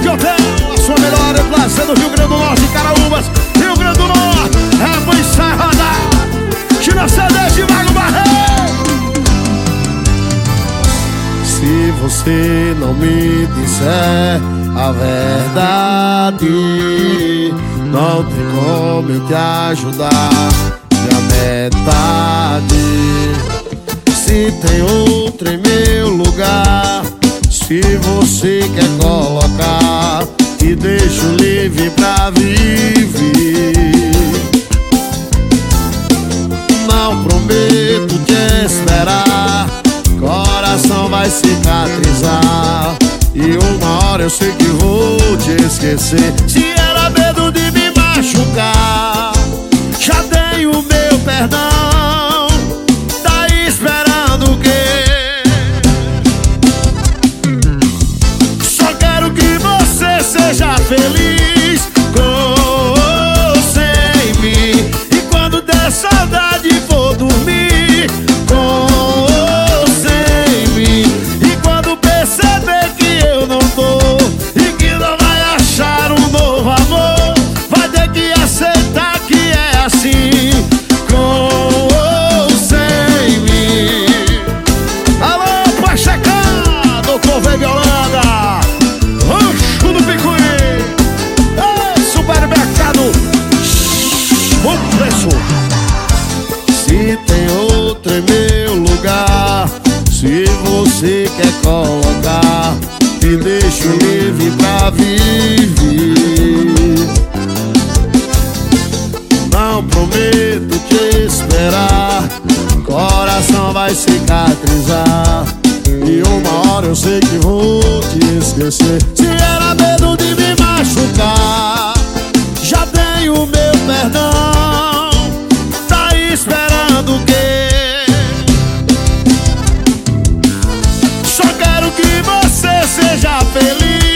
Black Hotel, a sua melhor praça do Rio Grande do Norte, Caraúbas, Rio Grande do Norte, é pro encerrada, tira CD de Mago Barreiro. Se você não me disser a verdade, não tem como eu te ajudar. a metade, se tem outro em meu lugar, se você quer colocar, e deixo livre pra viver. Não prometo te esperar, coração vai cicatrizar. E uma hora eu sei que vou te esquecer. Se era medo de me machucar, já dei o meu perdão. Feliz quer colocar, te deixo livre pra viver. Não prometo te esperar, coração vai cicatrizar. E uma hora eu sei que vou te esquecer. seja feliz.